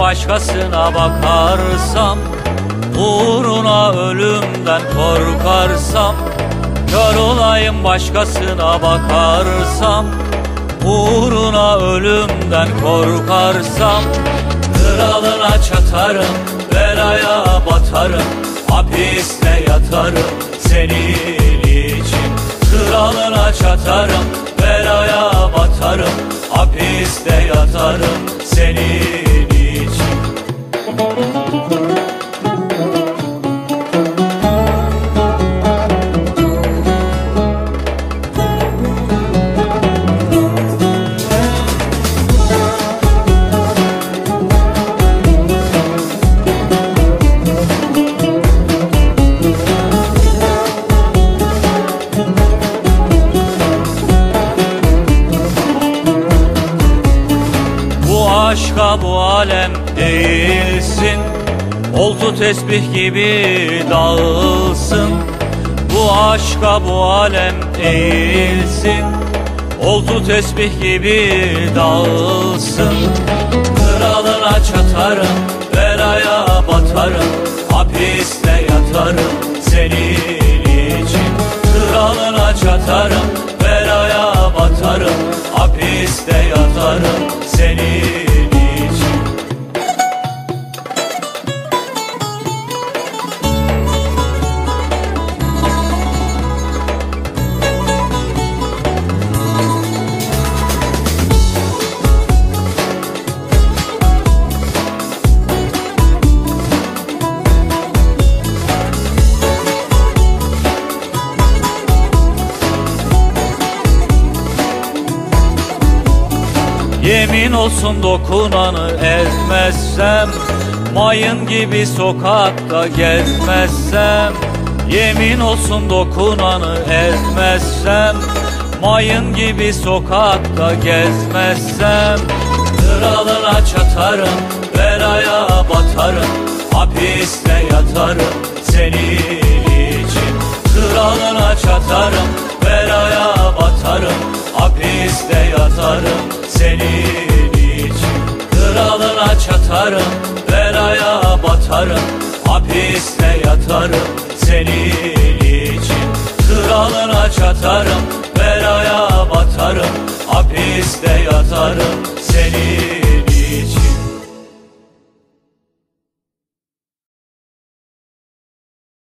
başkasına bakarsam Uğruna ölümden korkarsam. Kör olayım başkasına bakarsam Uğruna ölümden korkarsam. Kralına çatarım, belaya batarım Hapiste yatarım senin için. Kralına çatarım, belaya batarım Hapiste yatarım senin Bu aşka bu alem değilsin. Oldu tesbih gibi dağılsın Bu aşka bu alem değilsin. Oldu tesbih gibi dağılsın Kralına çatarım, belaya batarım Hapiste yatarım Yemin olsun dokunanı ezmezsem Mayın gibi sokakta gezmezsem Yemin olsun dokunanı ezmezsem Mayın gibi sokakta gezmezsem. Kralına çatarım, belaya batarım Hapiste yatarım senin için. Kralına çatarım, Çatarım, belaya batarım Hapiste yatarım senin için Kralına çatarım, belaya batarım Hapiste yatarım senin